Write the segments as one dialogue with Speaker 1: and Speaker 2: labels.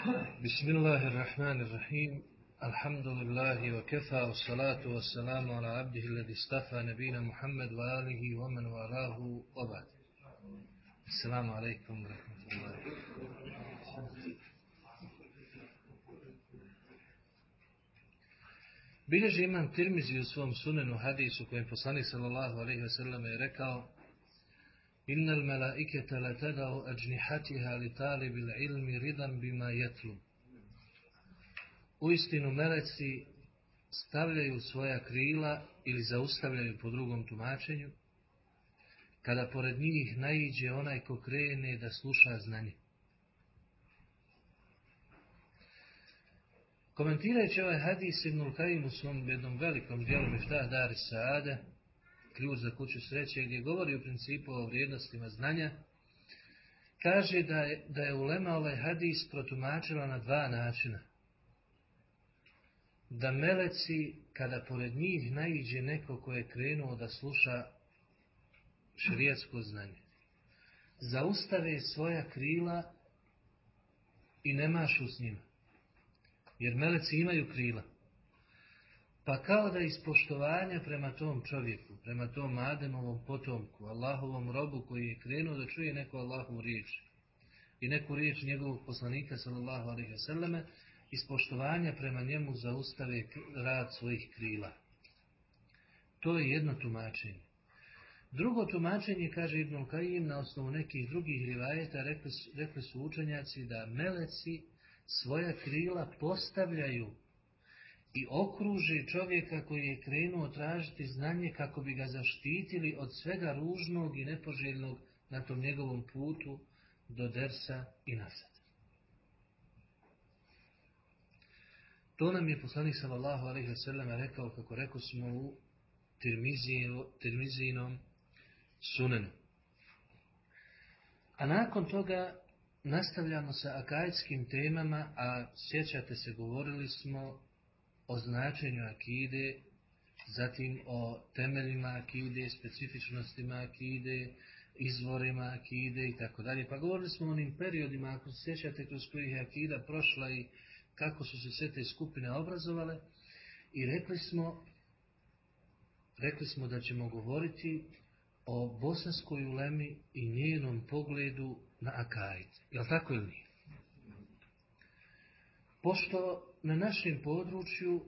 Speaker 1: بسم الله الرحمن الرحيم الحمد لله وكفى والصلاة والسلام على عبده الذي اصطفى نبينا محمد وآله ومن والاه وبعد السلام عليكم ورحمة الله Bileži imam Tirmizi u svom sunenu hadisu kojem poslanik sallallahu alaihi wasallam je rekao La tadao ajnihatiha li talibil ilmi ridan bima jetlu. Uistinu meleci stavljaju svoja krila ili zaustavljaju po drugom tumačenju, kada pored njih naiđe onaj ko krene da sluša znanje. Komentirajući ovaj hadis Ibnul Kajim u svom jednom velikom dijelu Miftah Dar Saade, ključ za kuću sreće, gdje govori u principu o vrijednostima znanja, kaže da je, da je ulema ovaj hadis protumačila na dva načina. Da meleci, kada pored njih naiđe neko ko je krenuo da sluša širijetsko znanje, zaustave svoja krila i ne mašu s njima. Jer meleci imaju krila. Pa kao da iz poštovanja prema tom čovjeku, prema tom Ademovom potomku, Allahovom robu koji je krenuo da čuje neku Allahovu riječ i neku riječ njegovog poslanika sallallahu alaihi wasallam, iz poštovanja prema njemu zaustave rad svojih krila. To je jedno tumačenje. Drugo tumačenje, kaže Ibn Kajim, na osnovu nekih drugih rivajeta, rekli, rekli su učenjaci da meleci svoja krila postavljaju i okruži čovjeka koji je krenuo tražiti znanje kako bi ga zaštitili od svega ružnog i nepoželjnog na tom njegovom putu do dersa i nazad. To nam je poslanik sallallahu alaihi wa sallam rekao kako rekao smo u Tirmizinom sunenu. A nakon toga nastavljamo sa akajskim temama, a sjećate se, govorili smo o značenju akide, zatim o temeljima akide, specifičnostima akide, izvorima akide i tako dalje. Pa govorili smo o onim periodima, ako se sjećate, kroz kojih je akida prošla i kako su se sve te skupine obrazovale. I rekli smo, rekli smo da ćemo govoriti o bosanskoj ulemi i njenom pogledu na akajd. Jel tako ili nije? Pošto na našem području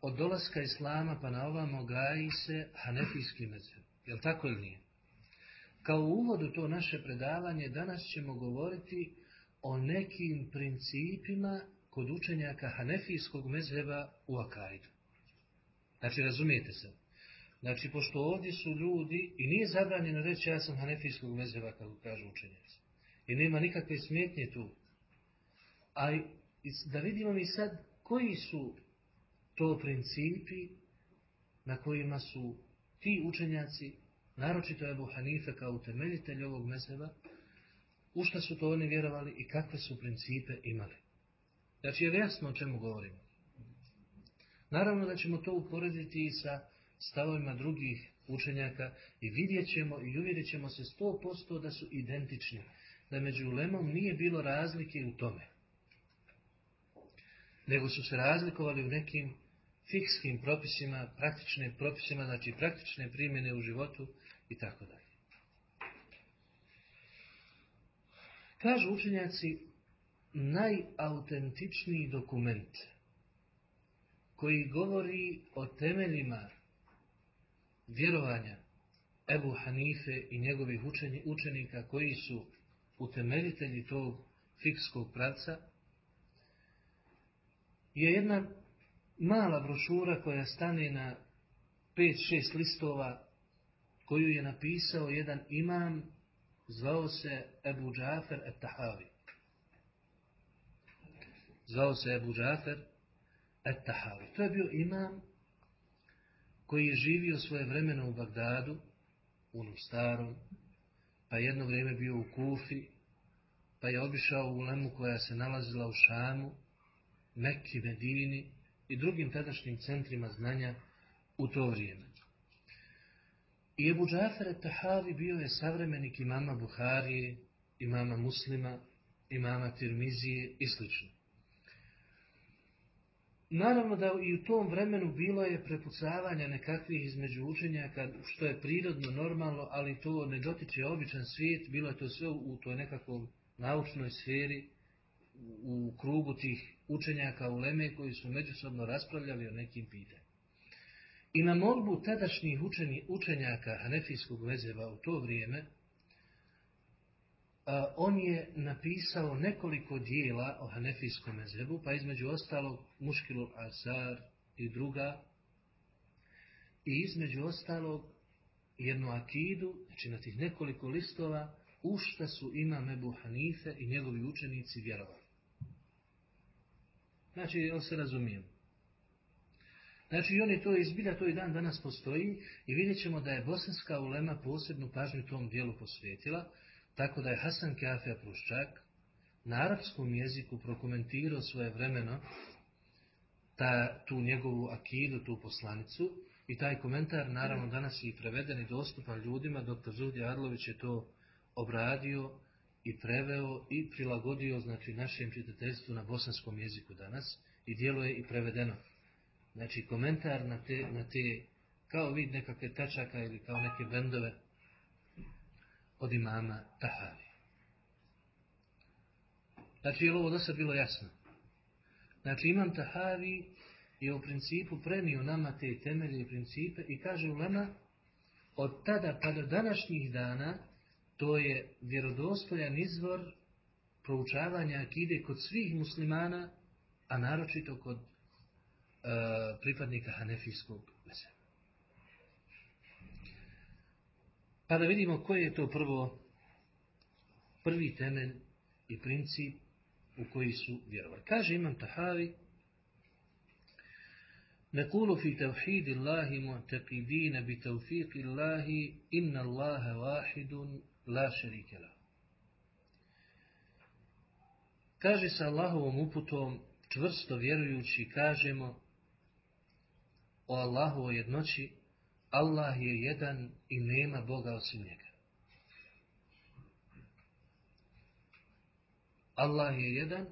Speaker 1: od dolaska Islama pa na ovamo gaji se hanefijski mezheb. Jel tako ili nije? Kao uvodu to naše predavanje danas ćemo govoriti o nekim principima kod učenjaka hanefijskog mezheba u akajdu. Znači, razumijete se. Znači, pošto ovdje su ljudi, i nije zabranjeno reći ja sam hanefijskog mezheba, kako kažu učenjaci. I nema nikakve smetnje tu. A da vidimo mi sad koji su to principi na kojima su ti učenjaci, naročito Ebu Hanife kao utemeljitelj ovog mezheba, u šta su to oni vjerovali i kakve su principe imali. Znači je jasno o čemu govorimo. Naravno da ćemo to uporediti i sa stavovima drugih učenjaka i vidjet ćemo i uvjerit ćemo se 100% da su identični. Da među ulemom nije bilo razlike u tome. Nego su se razlikovali u nekim fikskim propisima, praktičnim propisima, znači praktične primjene u životu i tako dalje. Kažu učenjaci, najautentičniji dokument koji govori o temeljima vjerovanja Ebu Hanife i njegovih učenika koji su utemeljitelji tog fikskog pravca, je jedna mala brošura koja stane na 5-6 listova koju je napisao jedan imam zvao se Ebu Džafer et Tahavi. Zvao se Ebu Džafer et Tahavi. To je bio imam koji je živio svoje vremeno u Bagdadu, u onom starom, pa jedno vrijeme bio u Kufi, pa je obišao u Lemu koja se nalazila u Šamu, Mekki, Medini i drugim tadašnjim centrima znanja u to vrijeme. I Ebu Džafer Tahavi bio je savremenik imama Buharije, imama Muslima, imama Tirmizije i slično. Naravno da i u tom vremenu bilo je prepucavanja nekakvih između učenjaka, što je prirodno, normalno, ali to ne dotiče običan svijet, bilo je to sve u toj nekakvoj naučnoj sferi, u krugu tih učenjaka u Leme koji su međusobno raspravljali o nekim pitanjima. I na molbu tadašnjih učenjaka Hanefijskog vezeva u to vrijeme, on je napisao nekoliko dijela o Hanefijskom mezebu, pa između ostalog Muškilul Azar i druga, i između ostalog jednu akidu, znači na tih nekoliko listova, u šta su imam Ebu Hanife i njegovi učenici vjerovali. Znači, on se razumije. Znači, on je to izbilja, to i dan danas postoji i vidjet ćemo da je bosanska ulema posebnu pažnju tom dijelu posvetila, tako da je Hasan Kafija Pruščak na arapskom jeziku prokomentirao svoje vremeno ta, tu njegovu akidu, tu poslanicu i taj komentar naravno danas je i preveden i dostupan ljudima, dr. Zudi Arlović je to obradio i preveo i prilagodio znači našem čitateljstvu na bosanskom jeziku danas i djelo je i prevedeno. Znači komentar na te, na te kao vid nekakve tačaka ili kao neke bendove od imama Tahavi. Znači, je ovo dosta bilo jasno? Znači, imam Tahavi je u principu prenio nama te temelje i principe i kaže u Lema, od tada pa do današnjih dana, to je vjerodostojan izvor proučavanja akide kod svih muslimana, a naročito kod e, pripadnika hanefijskog mezheba. Pa da vidimo koji je to prvo prvi temelj i princip u koji su vjerovali. Kaže Imam Tahavi Nekulu fi tevhidi Allahi mu'taqidina bi tevfiqi Allahi inna Allahe wahidun la šerikela. Kaže sa Allahovom uputom, čvrsto vjerujući, kažemo o Allahu o jednoći, Allah je jedan i nema Boga osim njega. Allah je jedan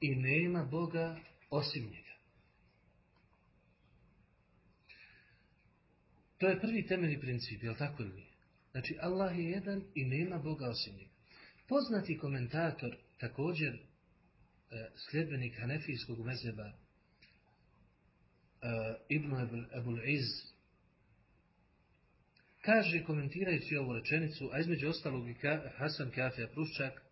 Speaker 1: i nema Boga osim njega. To je prvi temeljni princip, jel tako ili? Znači, Allah je jedan i nema Boga osim njega. Poznati komentator, također e, sljedbenik Hanefijskog mezeba, uh, Ibn Abul Iz kaže komentirajući ovu rečenicu, a između ostalog i Hasan Kafija Pruščak,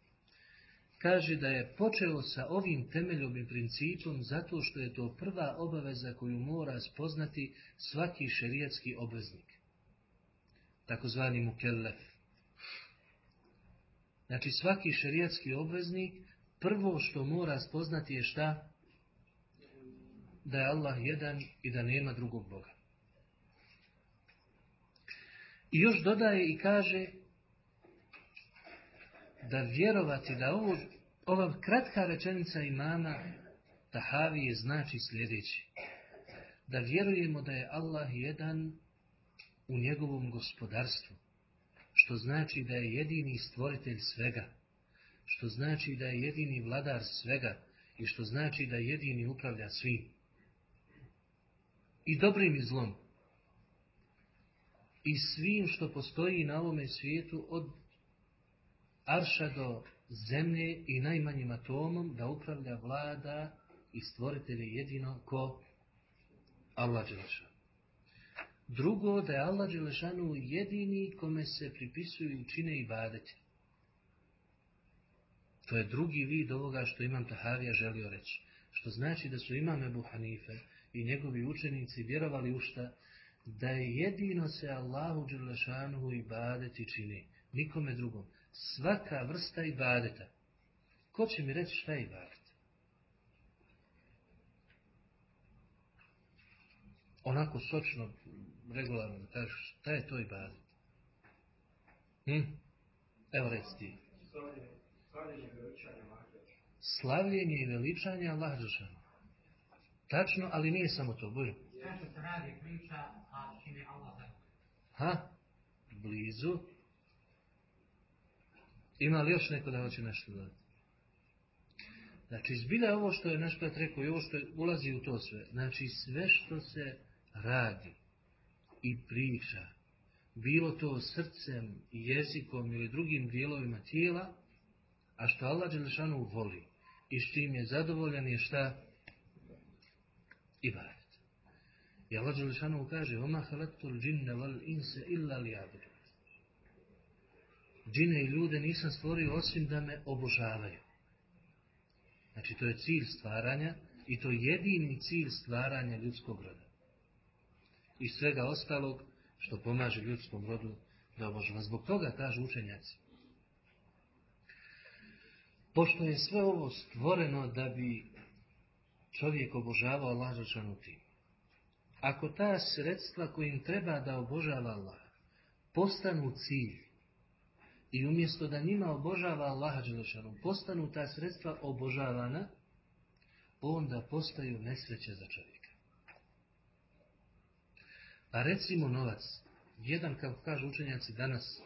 Speaker 1: kaže da je počeo sa ovim temeljom principom zato što je to prva obaveza koju mora spoznati svaki šerijatski obveznik. Takozvani mukellef. Znači svaki šerijatski obveznik prvo što mora spoznati je šta? da je Allah jedan i da nema drugog Boga. I još dodaje i kaže da vjerovati da ovo, ova kratka rečenica imama Tahavije znači sljedeći. Da vjerujemo da je Allah jedan u njegovom gospodarstvu. Što znači da je jedini stvoritelj svega. Što znači da je jedini vladar svega. I što znači da jedini upravlja svim i dobrim i zlom. I svim što postoji na ovome svijetu od arša do zemlje i najmanjim atomom da upravlja vlada i stvoritelje jedino ko Allah. Drugo, da je Allah Đelešanu jedini kome se pripisuju i čine i badete. To je drugi vid ovoga što imam Tahavija želio reći. Što znači da su imame Ebu Hanife, i njegovi učenici vjerovali u šta? Da je jedino se Allahu Đelešanuhu i badeti čini. Nikome drugom. Svaka vrsta i badeta. Ko će mi reći šta je ibadet? Onako sočno, regularno da kažeš, šta je to ibadet? Hm? Evo reci ti. Slavljenje i veličanje Allah Đelešanuhu. Tačno, ali nije samo to. Bože.
Speaker 2: Sve što se radi priča, a Allah
Speaker 1: Ha? Blizu. Ima li još neko da hoće nešto dodati? Znači, zbilja ovo što je naš brat rekao i ovo što ulazi u to sve. Znači, sve što se radi i priča, bilo to srcem, jezikom ili drugim dijelovima tijela, a što Allah Đelešanu voli i s čim je zadovoljan je šta? Ibadet. I Allah Đelešanu kaže Oma halaktul džinne val inse illa li. Džine i ljude nisam stvorio osim da me obožavaju. Znači to je cilj stvaranja i to je jedini cilj stvaranja ljudskog roda. I svega ostalog što pomaže ljudskom rodu da obožava. Zbog toga kažu učenjaci. Pošto je sve ovo stvoreno da bi čovjek obožavao Allah tim. Ako ta sredstva kojim treba da obožava Allah postanu cilj i umjesto da njima obožava Allaha Đelešanu, postanu ta sredstva obožavana, onda postaju nesreće za čovjeka. A recimo novac, jedan, kako kažu učenjaci danas,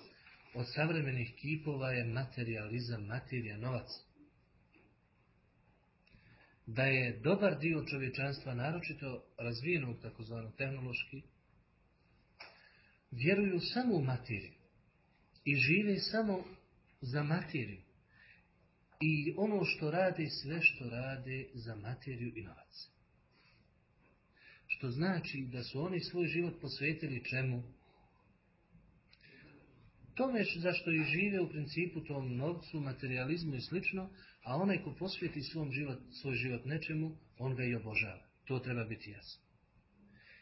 Speaker 1: od savremenih kipova je materializam, materija, novac. Da je dobar dio čovječanstva, naročito razvijenog takozvano tehnološki, vjeruju samo u materiju i žive samo za materiju. I ono što rade, sve što rade za materiju i novac. Što znači da su oni svoj život posvetili čemu? Tome zašto i žive u principu tom novcu, materializmu i slično, a onaj ko posveti svom život, svoj život nečemu, on ga i obožava. To treba biti jasno.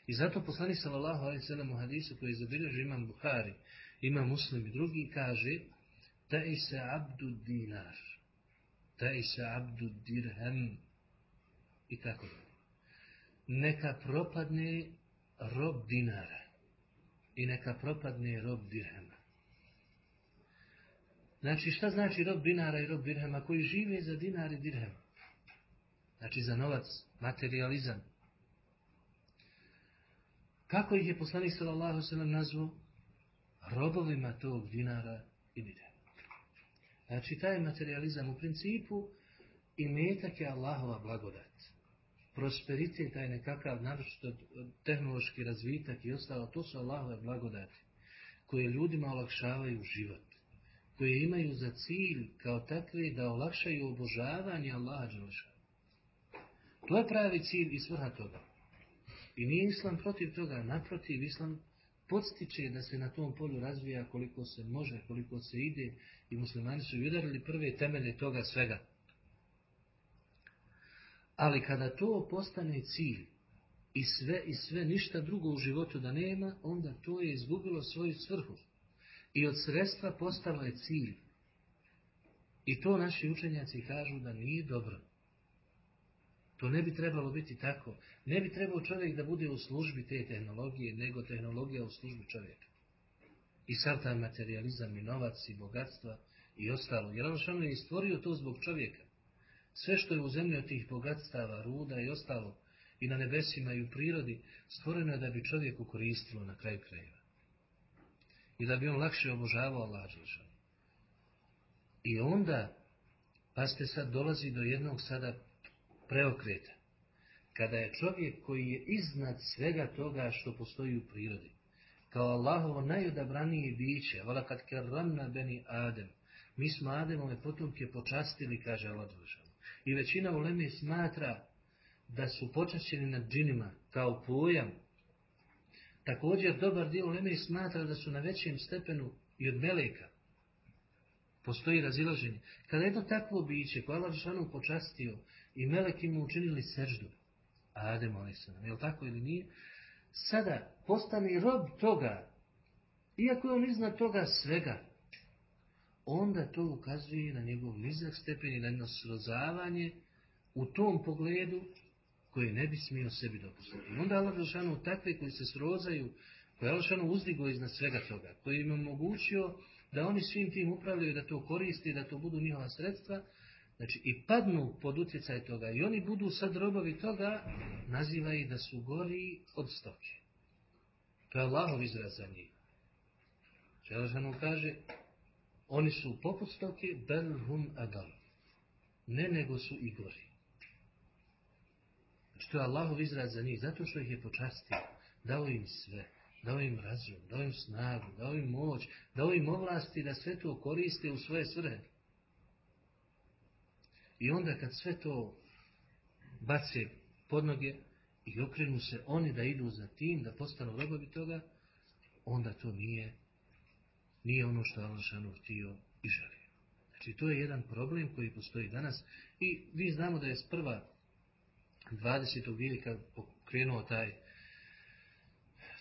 Speaker 1: I zato poslani sallallahu alaihi sallam u hadisu koji zabilježi imam Buhari, ima muslim i drugi, kaže i se abdu dinar, i se abdu dirhem i tako da. Neka propadne rob dinara i neka propadne rob dirhema. Znači šta znači rob dinara i rob dirhema koji žive za dinar i dirhem? Znači za novac, materializam. Kako ih je poslanik sallallahu sallam nazvao? robovima tog dinara i dirhema. Znači, taj materializam u principu i metak je Allahova blagodat. Prosperitet, taj nekakav, naročito tehnološki razvitak i ostalo, to su Allahove blagodati, koje ljudima olakšavaju život, koje imaju za cilj kao takve da olakšaju obožavanje Allaha Đelešana. To je pravi cilj i svrha toga. I nije Islam protiv toga, naprotiv, Islam podstiče da se na tom polju razvija koliko se može, koliko se ide i muslimani su udarili prve temelje toga svega. Ali kada to postane cilj i sve i sve ništa drugo u životu da nema, onda to je izgubilo svoju svrhu. I od sredstva postalo je cilj. I to naši učenjaci kažu da nije dobro. To ne bi trebalo biti tako. Ne bi trebao čovjek da bude u službi te tehnologije, nego tehnologija u službi čovjeka. I sav taj materializam i novac i bogatstva i ostalo. Jer on je stvorio to zbog čovjeka. Sve što je u zemlji od tih bogatstava, ruda i ostalo, i na nebesima i u prirodi, stvoreno je da bi čovjeku koristilo na kraju krajeva. I da bi on lakše obožavao Allah I onda, pa ste sad dolazi do jednog sada preokreta. Kada je čovjek koji je iznad svega toga što postoji u prirodi, kao Allahovo najodabranije biće, vala kad kerramna beni Adem, mi smo Ademove potomke počastili, kaže Allah I većina uleme smatra da su počašćeni nad džinima kao pojam. Također dobar dio uleme smatra da su na većem stepenu i od meleka. Postoji razilaženje. Kada jedno takvo biće koje Allah počastio i meleki mu učinili seždu. Adem a.s. Je li tako ili nije? Sada postane rob toga, iako je on iznad toga svega, onda to ukazuje na njegov nizak stepen i na jedno srozavanje u tom pogledu koje ne bi smio sebi dopustiti. Onda Allah Žešanu takve koji se srozaju, koje je Allah uzdigo iznad svega toga, koji im omogućio da oni svim tim upravljaju, da to koristi, da to budu njihova sredstva, Znači i padnu pod utjecaj toga i oni budu sad robovi toga, naziva ih da su gori od stoke. To je Allahov izraz za njih. Želešanu kaže, Oni su poput stoke, bel hum adal. Ne nego su i gori. Što je Allahov izraz za njih? Zato što ih je počastio. Dao im sve. Dao im razum, dao im snagu, dao im moć, dao im ovlasti da sve to koriste u svoje svrhe. I onda kad sve to bace pod noge i okrenu se oni da idu za tim, da postanu robovi toga, onda to nije, nije ono što Allah šanu htio i želio. Znači to je jedan problem koji postoji danas i vi znamo da je s prva 20. vijeka pokrenuo taj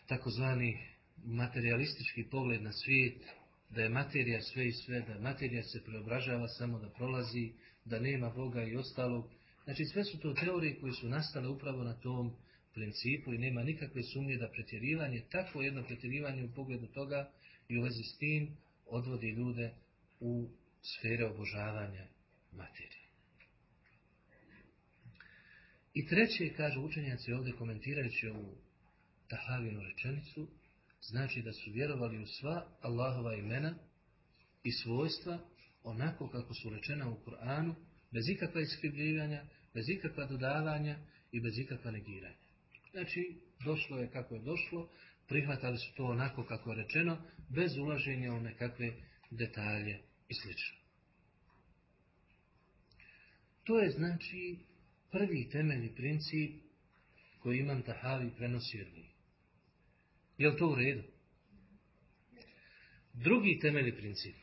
Speaker 1: takozvani materialistički pogled na svijet, da je materija sve i sve, da materija se preobražava samo da prolazi, da nema Boga i ostalog. Znači sve su to teorije koje su nastale upravo na tom principu i nema nikakve sumnje da pretjerivanje, takvo jedno pretjerivanje u pogledu toga i u vezi s tim odvodi ljude u sfere obožavanja materije. I treće, kažu učenjaci ovdje komentirajući ovu tahavinu rečenicu, znači da su vjerovali u sva Allahova imena i svojstva onako kako su rečena u Kur'anu, bez ikakva iskrivljivanja, bez ikakva dodavanja i bez ikakva negiranja. Znači, došlo je kako je došlo, prihvatali su to onako kako je rečeno, bez ulaženja u nekakve detalje i sl. To je znači prvi temeljni princip koji imam Tahavi prenosi od njih. Je li to u redu? Drugi temeljni princip.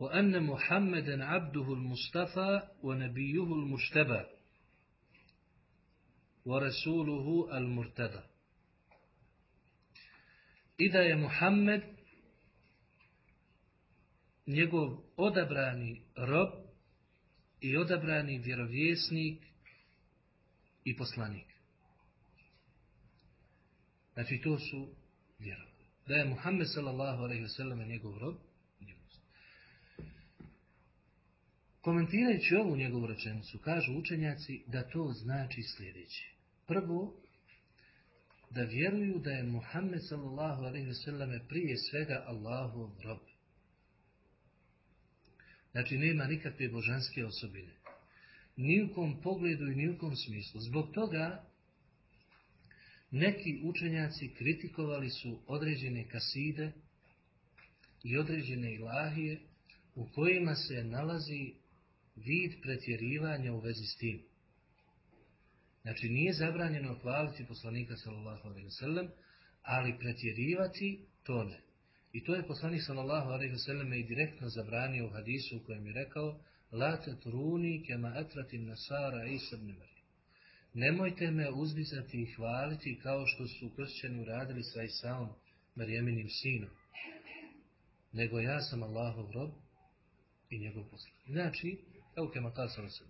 Speaker 1: وأن محمدا عبده المصطفى ونبيه المجتبى ورسوله المرتدى إذا je Muhammed njegov odabrani rob i odabrani vjerovjesnik i poslanik. Znači to su vjerovali. Da je Muhammed sallallahu alaihi wa sallam njegov rob Komentirajući ovu njegovu rečenicu, kažu učenjaci da to znači sljedeće. Prvo, da vjeruju da je Muhammed sallallahu alaihi wasallam prije svega Allahov rob. Znači nema nikakve božanske osobine. Ni u kom pogledu i ni u kom smislu. Zbog toga neki učenjaci kritikovali su određene kaside i određene ilahije u kojima se nalazi vid pretjerivanja u vezi s tim. Znači nije zabranjeno hvaliti poslanika sallallahu alaihi wasallam, ali pretjerivati to ne. I to je poslanik sallallahu alaihi wasallam i direktno zabranio u hadisu u kojem je rekao La tatruni kema nasara ibn Nemojte me uzbizati i hvaliti kao što su kršćani uradili sa Isaom, Marijeminim sinom. Nego ja sam Allahov rob i njegov poslanik. Znači, Evo kema kasala se.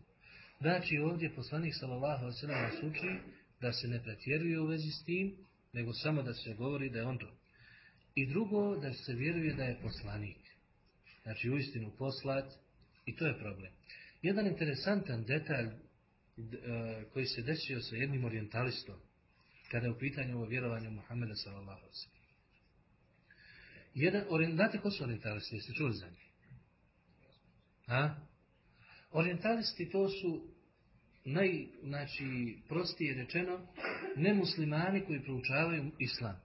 Speaker 1: Znači ovdje poslanik sallallahu alejhi nas uči da se ne pretjeruje u vezi s tim, nego samo da se govori da je on to. I drugo, da se vjeruje da je poslanik. Znači uistinu poslat i to je problem. Jedan interesantan detalj e, koji se desio sa jednim orientalistom kada je u pitanju ovo vjerovanje Muhammeda sallallahu alejhi Jedan, znate ko su orientalisti? Jeste čuli za njih? A? Orientalisti to su naj, znači, prostije rečeno, nemuslimani koji proučavaju islam.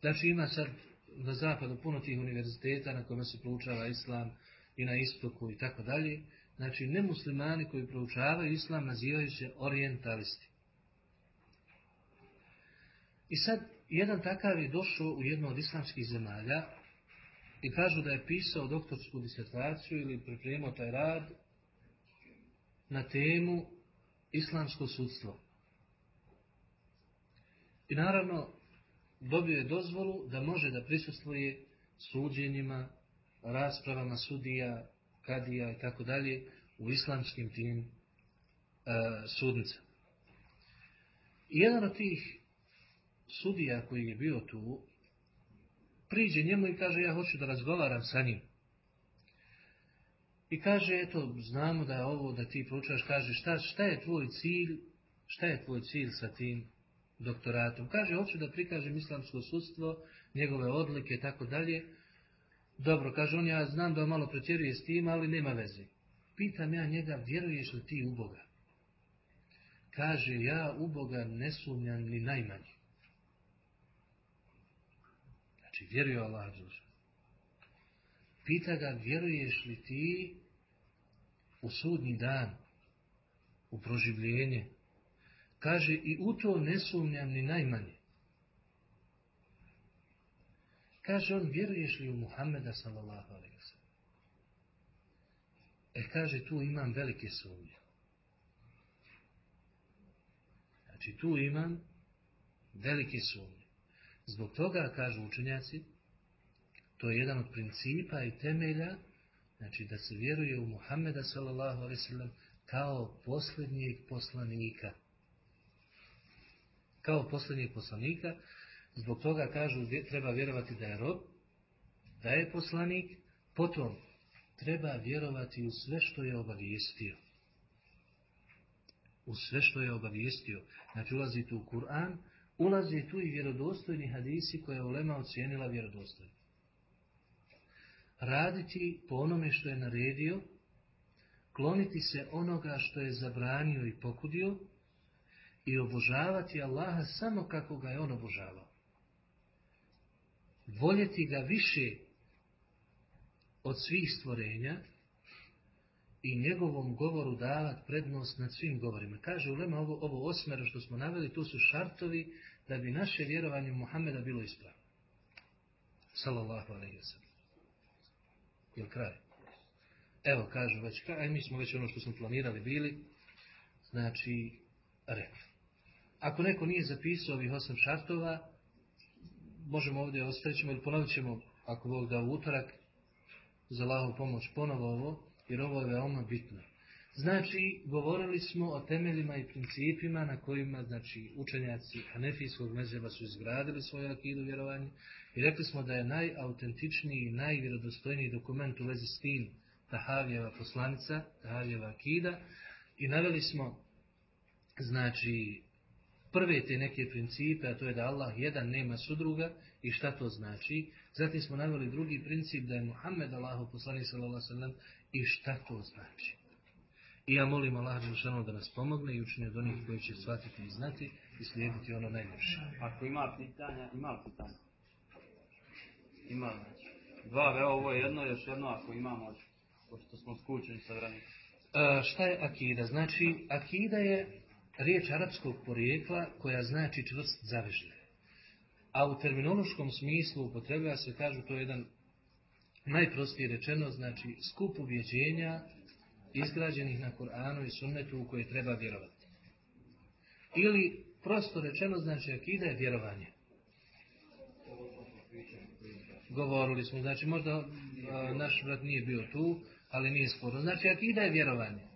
Speaker 1: Znači ima sad na zapadu puno tih univerziteta na kojima se proučava islam i na istoku i tako dalje. Znači nemuslimani koji proučavaju islam nazivaju se orientalisti. I sad jedan takav je došao u jednu od islamskih zemalja i kažu da je pisao doktorsku disertaciju ili pripremao taj rad na temu islamsko sudstvo. I naravno dobio je dozvolu da može da prisustvuje suđenjima, raspravama sudija, kadija i tako dalje u islamskim tim e, sudnicama. I jedan od tih sudija koji je bio tu, priđe njemu i kaže ja hoću da razgovaram sa njim. I kaže, eto, znamo da je ovo, da ti proučaš, kaže, šta, šta je tvoj cilj, šta je tvoj cilj sa tim doktoratom. Kaže, hoću da prikažem islamsko sudstvo, njegove odlike i tako dalje. Dobro, kaže on, ja znam da on malo pretjeruje s tim, ali nema veze. Pitam ja njega, vjeruješ li ti u Boga? Kaže, ja u Boga ne sumnjam ni najmanje. Znači, vjeruje Allah Pita ga, vjeruješ li ti u sudnji dan, u proživljenje? Kaže, i u to ne sumnjam ni najmanje. Kaže on, vjeruješ li u Muhammeda sallallahu alaihi E kaže, tu imam velike sumnje. Znači, tu imam velike sumnje. Zbog toga, kažu učenjaci, to je jedan od principa i temelja, znači da se vjeruje u Muhammeda alaihi kao posljednjeg poslanika. Kao posljednjeg poslanika, zbog toga kažu treba vjerovati da je rob, da je poslanik, potom treba vjerovati u sve što je obavijestio. U sve što je obavijestio. Znači ulazi tu u Kur'an, ulazi tu i vjerodostojni hadisi koje je Ulema ocijenila vjerodostojni. Raditi po onome što je naredio, kloniti se onoga što je zabranio i pokudio i obožavati Allaha samo kako ga je on obožavao. Voljeti ga više od svih stvorenja i njegovom govoru davati prednost nad svim govorima. Kaže Ulema ovo, ovo osmero što smo naveli, tu su šartovi da bi naše vjerovanje Muhammeda bilo ispravno. Salallahu alaihi wa Jel kraj? Evo, kažu već kraj, mi smo već ono što smo planirali bili, znači, rekli. Ako neko nije zapisao ovih osam šartova, možemo ovdje ostaviti ili ponovit ćemo, ako Bog da utorak, za lahu pomoć ponovo ovo, jer ovo je veoma bitno. Znači, govorili smo o temeljima i principima na kojima, znači, učenjaci Hanefijskog mezheba su izgradili svoju akidu vjerovanje i rekli smo da je najautentičniji i najvjerodostojniji dokument u vezi s tim Tahavijeva poslanica, Tahavijeva akida i naveli smo, znači, prve te neke principe, a to je da Allah jedan nema sudruga i šta to znači. Zatim smo naveli drugi princip da je Muhammed Allahu poslanik sallallahu i šta to znači. I ja molim Allah da nas pomogne i učini od onih koji će shvatiti i znati i slijediti ono najljepše.
Speaker 3: Ako ima pitanja, ima pitanja. Ima znači. Dva, evo ovo je jedno, još jedno ako imamo, pošto smo skučeni sa vremenom.
Speaker 1: E, šta je akida? Znači, akida je riječ arapskog porijekla koja znači čvrst zavežlje. A u terminološkom smislu upotrebljava se, kažu, to je jedan najprostije rečeno, znači skup ubjeđenja izgrađenih na Koranu i sunnetu u koje treba vjerovati. Ili prosto rečeno znači akida je vjerovanje. Govorili smo, znači možda naš brat nije bio tu, ali nije sporo. Znači akida je vjerovanje.